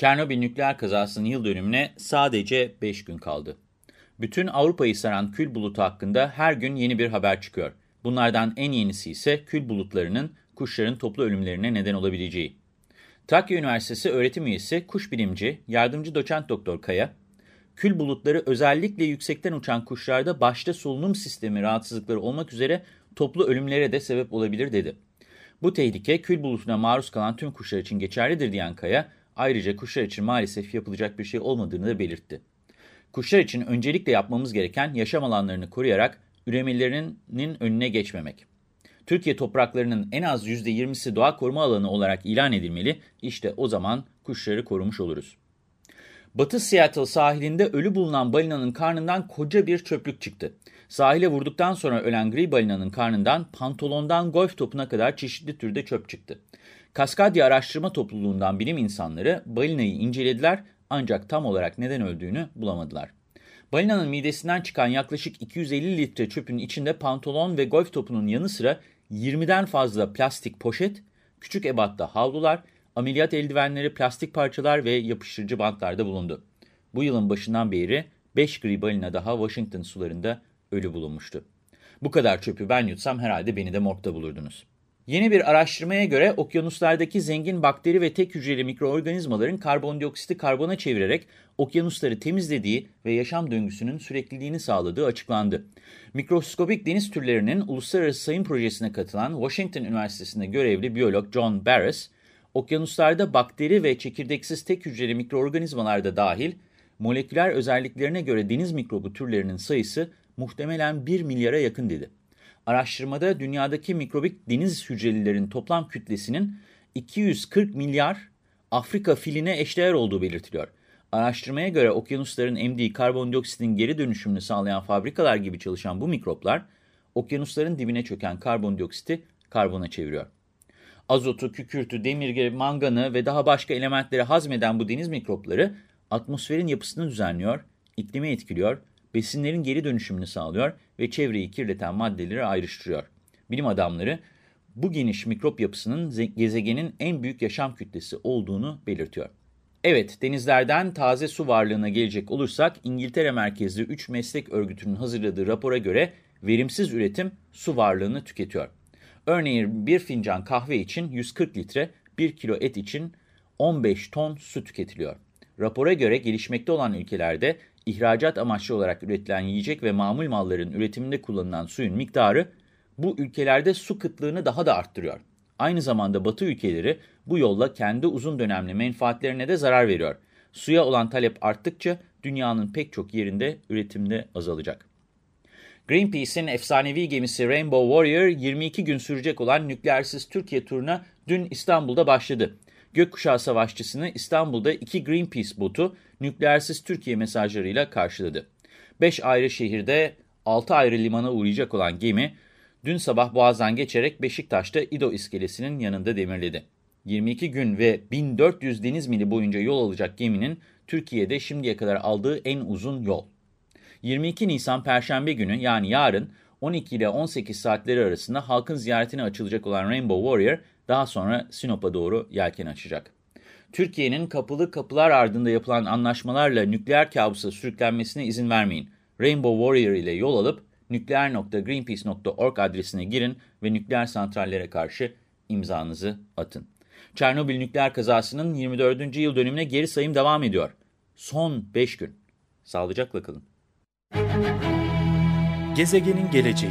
Çernobil nükleer kazasının yıl dönümüne sadece 5 gün kaldı. Bütün Avrupa'yı saran kül bulutu hakkında her gün yeni bir haber çıkıyor. Bunlardan en yenisi ise kül bulutlarının kuşların toplu ölümlerine neden olabileceği. Trakya Üniversitesi öğretim üyesi, kuş bilimci, yardımcı doçent doktor Kaya, kül bulutları özellikle yüksekten uçan kuşlarda başta solunum sistemi rahatsızlıkları olmak üzere toplu ölümlere de sebep olabilir dedi. Bu tehlike kül bulutuna maruz kalan tüm kuşlar için geçerlidir diyen Kaya, Ayrıca kuşlar için maalesef yapılacak bir şey olmadığını da belirtti. Kuşlar için öncelikle yapmamız gereken yaşam alanlarını koruyarak üremelerinin önüne geçmemek. Türkiye topraklarının en az %20'si doğa koruma alanı olarak ilan edilmeli, İşte o zaman kuşları korumuş oluruz. Batı Seattle sahilinde ölü bulunan balinanın karnından koca bir çöplük çıktı. Sahile vurduktan sonra ölen gri balinanın karnından pantolondan golf topuna kadar çeşitli türde çöp çıktı. Kaskadya Araştırma Topluluğundan bilim insanları balinayı incelediler ancak tam olarak neden öldüğünü bulamadılar. Balinanın midesinden çıkan yaklaşık 250 litre çöpün içinde pantolon ve golf topunun yanı sıra 20'den fazla plastik poşet, küçük ebatta havlular, ameliyat eldivenleri, plastik parçalar ve yapıştırıcı bantlar da bulundu. Bu yılın başından beri 5 gri balina daha Washington sularında ölü bulunmuştu. Bu kadar çöpü ben yutsam herhalde beni de morgda bulurdunuz. Yeni bir araştırmaya göre okyanuslardaki zengin bakteri ve tek hücreli mikroorganizmaların karbondioksiti karbona çevirerek okyanusları temizlediği ve yaşam döngüsünün sürekliliğini sağladığı açıklandı. Mikroskobik deniz türlerinin uluslararası sayım projesine katılan Washington Üniversitesi'nde görevli biyolog John Barris, okyanuslarda bakteri ve çekirdeksiz tek hücreli mikroorganizmalarda dahil, moleküler özelliklerine göre deniz mikrobu türlerinin sayısı muhtemelen 1 milyara yakın dedi. Araştırmada dünyadaki mikrobik deniz hücrelilerin toplam kütlesinin 240 milyar Afrika filine eşdeğer olduğu belirtiliyor. Araştırmaya göre okyanusların emdiği karbondioksitin geri dönüşümünü sağlayan fabrikalar gibi çalışan bu mikroplar, okyanusların dibine çöken karbondioksiti karbona çeviriyor. Azotu, kükürtü, demirge, manganı ve daha başka elementleri hazmeden bu deniz mikropları atmosferin yapısını düzenliyor, iklimi etkiliyor besinlerin geri dönüşümünü sağlıyor ve çevreyi kirleten maddeleri ayrıştırıyor. Bilim adamları bu geniş mikrop yapısının gezegenin en büyük yaşam kütlesi olduğunu belirtiyor. Evet, denizlerden taze su varlığına gelecek olursak İngiltere merkezli 3 meslek örgütünün hazırladığı rapora göre verimsiz üretim su varlığını tüketiyor. Örneğin bir fincan kahve için 140 litre, 1 kilo et için 15 ton su tüketiliyor. Rapora göre gelişmekte olan ülkelerde ihracat amaçlı olarak üretilen yiyecek ve mamul malların üretiminde kullanılan suyun miktarı bu ülkelerde su kıtlığını daha da arttırıyor. Aynı zamanda Batı ülkeleri bu yolla kendi uzun dönemli menfaatlerine de zarar veriyor. Suya olan talep arttıkça dünyanın pek çok yerinde üretimde azalacak. Greenpeace'in efsanevi gemisi Rainbow Warrior 22 gün sürecek olan nükleersiz Türkiye turuna dün İstanbul'da başladı. Gökkuşağı Savaşçısı'nı İstanbul'da iki Greenpeace botu nükleersiz Türkiye mesajlarıyla karşıladı. Beş ayrı şehirde altı ayrı limana uğrayacak olan gemi, dün sabah Boğaz'dan geçerek Beşiktaş'ta İdo iskelesinin yanında demirledi. 22 gün ve 1400 deniz mili boyunca yol alacak geminin Türkiye'de şimdiye kadar aldığı en uzun yol. 22 Nisan Perşembe günü yani yarın 12 ile 18 saatleri arasında halkın ziyaretine açılacak olan Rainbow Warrior daha sonra Sinop'a doğru yelken açacak. Türkiye'nin kapılı kapılar ardında yapılan anlaşmalarla nükleer kabusa sürüklenmesine izin vermeyin. Rainbow Warrior ile yol alıp nükleer.greenpeace.org adresine girin ve nükleer santrallere karşı imzanızı atın. Çernobil nükleer kazasının 24. yıl dönümüne geri sayım devam ediyor. Son 5 gün. Sağlıcakla kalın. Gezegenin geleceği